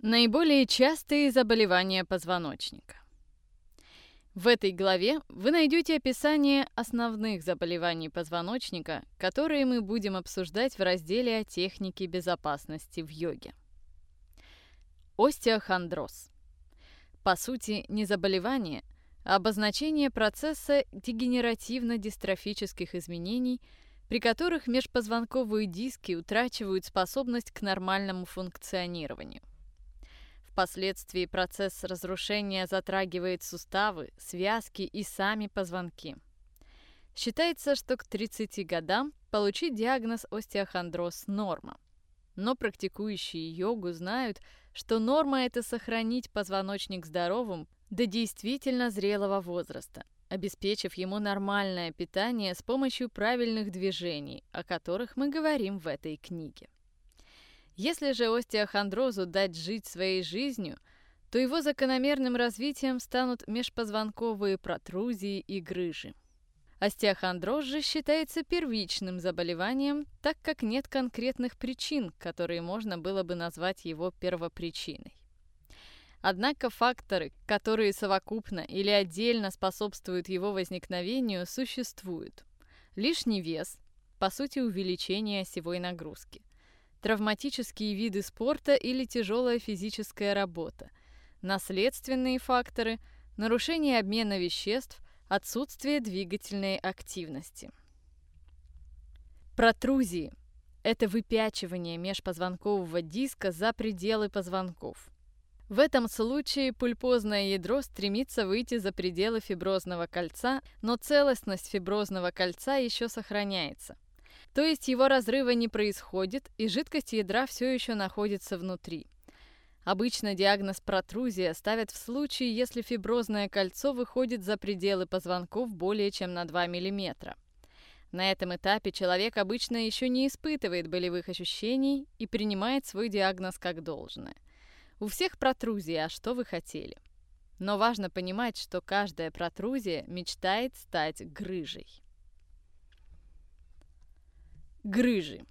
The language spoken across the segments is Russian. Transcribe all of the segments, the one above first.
Наиболее частые заболевания позвоночника. В этой главе вы найдете описание основных заболеваний позвоночника, которые мы будем обсуждать в разделе о технике безопасности в йоге. Остеохондроз. По сути, не заболевание, а обозначение процесса дегенеративно-дистрофических изменений, при которых межпозвонковые диски утрачивают способность к нормальному функционированию. Впоследствии процесс разрушения затрагивает суставы, связки и сами позвонки. Считается, что к 30 годам получить диагноз остеохондроз – норма. Но практикующие йогу знают, что норма – это сохранить позвоночник здоровым до действительно зрелого возраста, обеспечив ему нормальное питание с помощью правильных движений, о которых мы говорим в этой книге. Если же остеохондрозу дать жить своей жизнью, то его закономерным развитием станут межпозвонковые протрузии и грыжи. Остеохондроз же считается первичным заболеванием, так как нет конкретных причин, которые можно было бы назвать его первопричиной. Однако факторы, которые совокупно или отдельно способствуют его возникновению, существуют. Лишний вес, по сути увеличение осевой нагрузки, травматические виды спорта или тяжелая физическая работа, наследственные факторы, нарушение обмена веществ, отсутствие двигательной активности. Протрузии – это выпячивание межпозвонкового диска за пределы позвонков. В этом случае пульпозное ядро стремится выйти за пределы фиброзного кольца, но целостность фиброзного кольца еще сохраняется – то есть его разрыва не происходит, и жидкость ядра все еще находится внутри. Обычно диагноз протрузия ставят в случае, если фиброзное кольцо выходит за пределы позвонков более чем на 2 мм. На этом этапе человек обычно еще не испытывает болевых ощущений и принимает свой диагноз как должное. У всех протрузия, а что вы хотели? Но важно понимать, что каждая протрузия мечтает стать грыжей. Грыжи.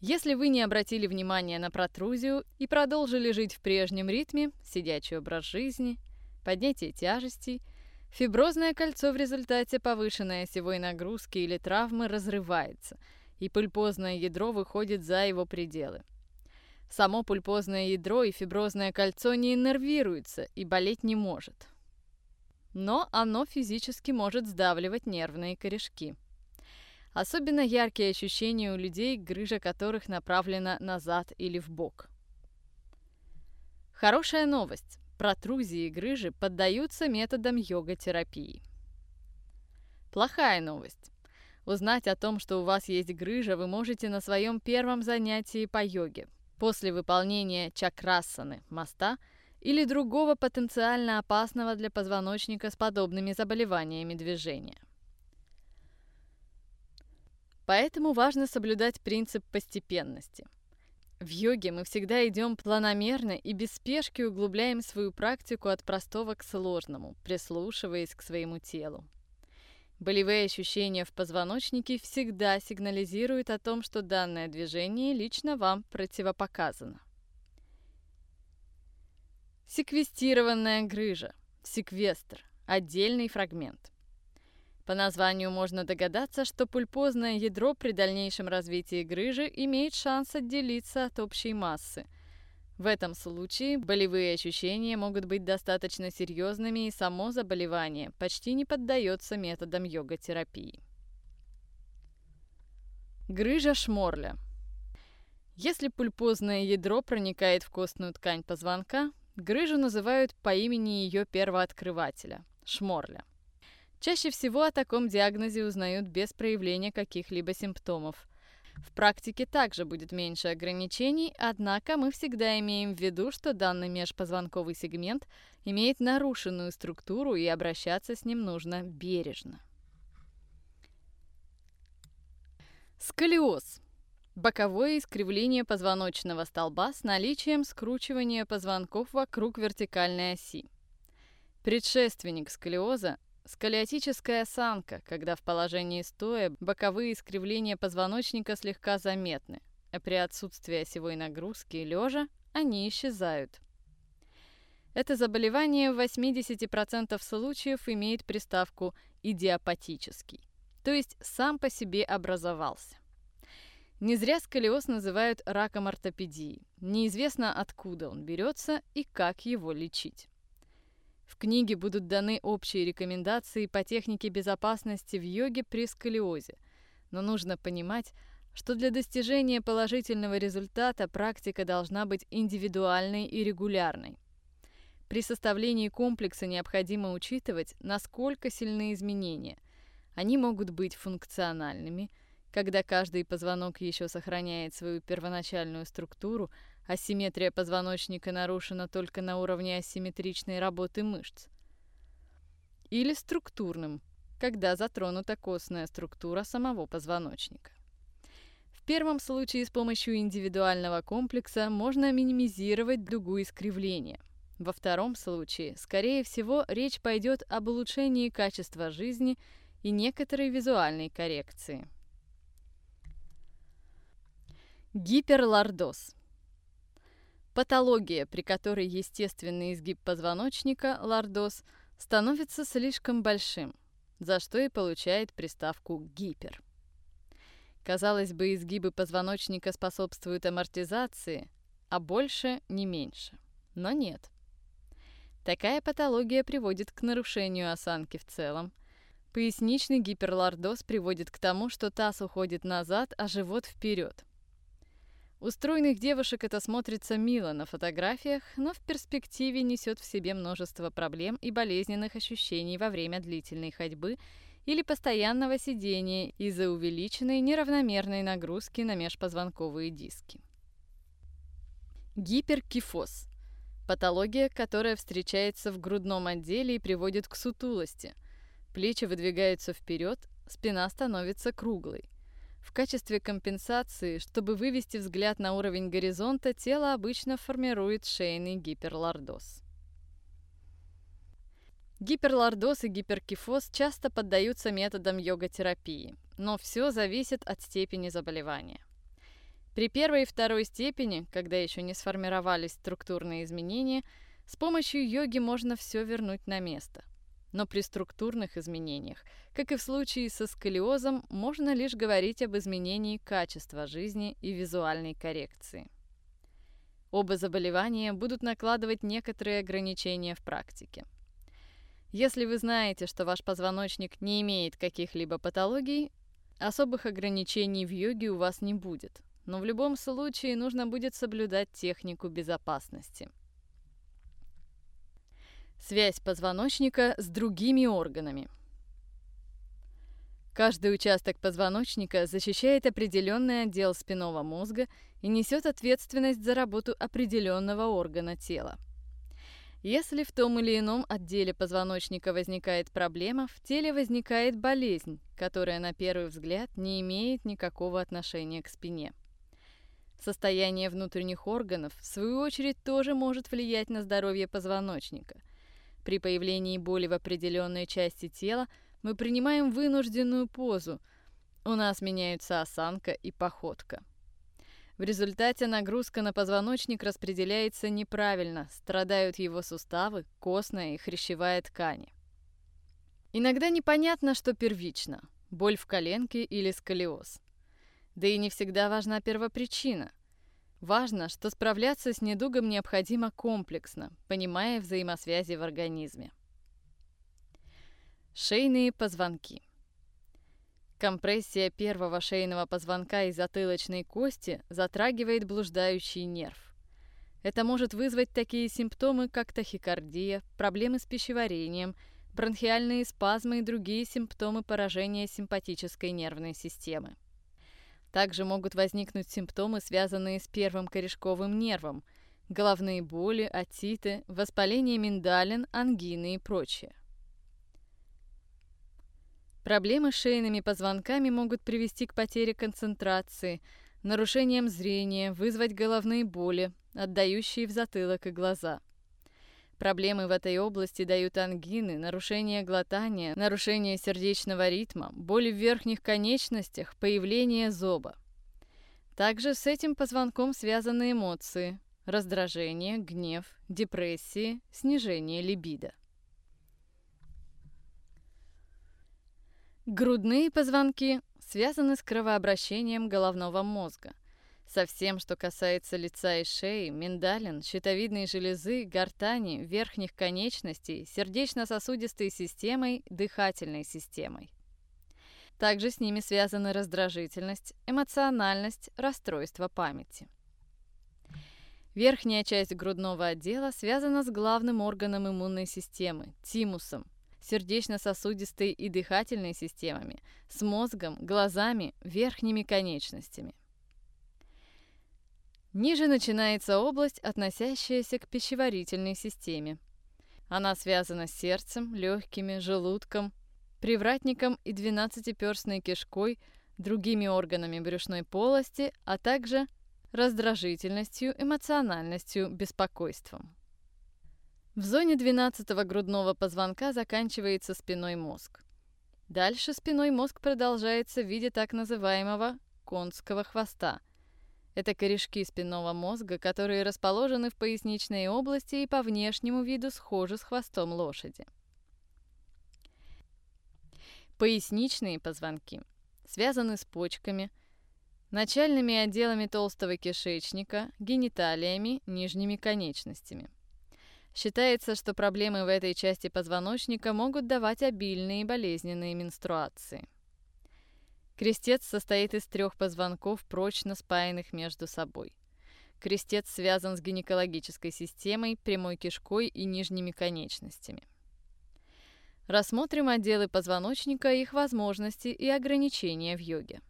Если вы не обратили внимания на протрузию и продолжили жить в прежнем ритме, сидячий образ жизни, поднятие тяжестей, фиброзное кольцо в результате повышенной осевой нагрузки или травмы разрывается, и пульпозное ядро выходит за его пределы. Само пульпозное ядро и фиброзное кольцо не иннервируются и болеть не может. Но оно физически может сдавливать нервные корешки – Особенно яркие ощущения у людей, грыжа которых направлена назад или в бок. Хорошая новость. Протрузии и грыжи поддаются методам йога-терапии. Плохая новость. Узнать о том, что у вас есть грыжа, вы можете на своем первом занятии по йоге, после выполнения чакрасаны, моста, или другого потенциально опасного для позвоночника с подобными заболеваниями движения. Поэтому важно соблюдать принцип постепенности. В йоге мы всегда идем планомерно и без спешки углубляем свою практику от простого к сложному, прислушиваясь к своему телу. Болевые ощущения в позвоночнике всегда сигнализируют о том, что данное движение лично вам противопоказано. Секвестированная грыжа. Секвестр. Отдельный фрагмент – по названию можно догадаться, что пульпозное ядро при дальнейшем развитии грыжи имеет шанс отделиться от общей массы. В этом случае болевые ощущения могут быть достаточно серьезными, и само заболевание почти не поддается методам йога-терапии. Грыжа Шморля. Если пульпозное ядро проникает в костную ткань позвонка, грыжу называют по имени ее первооткрывателя – Шморля – Чаще всего о таком диагнозе узнают без проявления каких-либо симптомов. В практике также будет меньше ограничений, однако мы всегда имеем в виду, что данный межпозвонковый сегмент имеет нарушенную структуру и обращаться с ним нужно бережно. Сколиоз – боковое искривление позвоночного столба с наличием скручивания позвонков вокруг вертикальной оси. Предшественник сколиоза Сколиотическая осанка, когда в положении стоя боковые искривления позвоночника слегка заметны, а при отсутствии осевой нагрузки лежа они исчезают. Это заболевание в 80% случаев имеет приставку «идиопатический», то есть сам по себе образовался. Не зря сколиоз называют раком ортопедии. Неизвестно, откуда он берется и как его лечить. В книге будут даны общие рекомендации по технике безопасности в йоге при сколиозе, но нужно понимать, что для достижения положительного результата практика должна быть индивидуальной и регулярной. При составлении комплекса необходимо учитывать, насколько сильны изменения. Они могут быть функциональными – когда каждый позвонок еще сохраняет свою первоначальную структуру, асимметрия позвоночника нарушена только на уровне асимметричной работы мышц. Или структурным, когда затронута костная структура самого позвоночника. В первом случае с помощью индивидуального комплекса можно минимизировать дугу искривления. Во втором случае, скорее всего, речь пойдет об улучшении качества жизни и некоторой визуальной коррекции. Гиперлордоз. Патология, при которой естественный изгиб позвоночника, лордоз, становится слишком большим, за что и получает приставку «гипер». Казалось бы, изгибы позвоночника способствуют амортизации, а больше не меньше. Но нет. Такая патология приводит к нарушению осанки в целом. Поясничный гиперлордоз приводит к тому, что таз уходит назад, а живот вперед. У стройных девушек это смотрится мило на фотографиях, но в перспективе несет в себе множество проблем и болезненных ощущений во время длительной ходьбы или постоянного сидения из-за увеличенной неравномерной нагрузки на межпозвонковые диски. Гиперкифоз – патология, которая встречается в грудном отделе и приводит к сутулости. Плечи выдвигаются вперед, спина становится круглой – в качестве компенсации, чтобы вывести взгляд на уровень горизонта, тело обычно формирует шейный гиперлордоз. Гиперлордоз и гиперкифоз часто поддаются методам йога-терапии, но все зависит от степени заболевания. При первой и второй степени, когда еще не сформировались структурные изменения, с помощью йоги можно все вернуть на место – но при структурных изменениях, как и в случае со сколиозом, можно лишь говорить об изменении качества жизни и визуальной коррекции. Оба заболевания будут накладывать некоторые ограничения в практике. Если вы знаете, что ваш позвоночник не имеет каких-либо патологий, особых ограничений в йоге у вас не будет. Но в любом случае нужно будет соблюдать технику безопасности – Связь позвоночника с другими органами. Каждый участок позвоночника защищает определенный отдел спинного мозга и несет ответственность за работу определенного органа тела. Если в том или ином отделе позвоночника возникает проблема, в теле возникает болезнь, которая на первый взгляд не имеет никакого отношения к спине. Состояние внутренних органов, в свою очередь, тоже может влиять на здоровье позвоночника. При появлении боли в определенной части тела мы принимаем вынужденную позу. У нас меняются осанка и походка. В результате нагрузка на позвоночник распределяется неправильно, страдают его суставы, костная и хрящевая ткани. Иногда непонятно, что первично – боль в коленке или сколиоз. Да и не всегда важна первопричина. Важно, что справляться с недугом необходимо комплексно, понимая взаимосвязи в организме. Шейные позвонки. Компрессия первого шейного позвонка и затылочной кости затрагивает блуждающий нерв. Это может вызвать такие симптомы, как тахикардия, проблемы с пищеварением, бронхиальные спазмы и другие симптомы поражения симпатической нервной системы. Также могут возникнуть симптомы, связанные с первым корешковым нервом, головные боли, отиты, воспаление миндалин, ангины и прочее. Проблемы с шейными позвонками могут привести к потере концентрации, нарушениям зрения, вызвать головные боли, отдающие в затылок и глаза – Проблемы в этой области дают ангины, нарушение глотания, нарушение сердечного ритма, боли в верхних конечностях, появление зоба. Также с этим позвонком связаны эмоции, раздражение, гнев, депрессии, снижение либидо. Грудные позвонки связаны с кровообращением головного мозга. Со всем, что касается лица и шеи, миндалин, щитовидной железы, гортани, верхних конечностей, сердечно-сосудистой системой, дыхательной системой. Также с ними связаны раздражительность, эмоциональность, расстройство памяти. Верхняя часть грудного отдела связана с главным органом иммунной системы – тимусом, сердечно-сосудистой и дыхательной системами, с мозгом, глазами, верхними конечностями. Ниже начинается область, относящаяся к пищеварительной системе. Она связана с сердцем, легкими, желудком, привратником и двенадцатиперстной кишкой, другими органами брюшной полости, а также раздражительностью, эмоциональностью, беспокойством. В зоне 12-го грудного позвонка заканчивается спиной мозг. Дальше спиной мозг продолжается в виде так называемого конского хвоста. Это корешки спинного мозга, которые расположены в поясничной области и по внешнему виду схожи с хвостом лошади. Поясничные позвонки связаны с почками, начальными отделами толстого кишечника, гениталиями, нижними конечностями. Считается, что проблемы в этой части позвоночника могут давать обильные болезненные менструации. Крестец состоит из трех позвонков, прочно спаянных между собой. Крестец связан с гинекологической системой, прямой кишкой и нижними конечностями. Рассмотрим отделы позвоночника, их возможности и ограничения в йоге.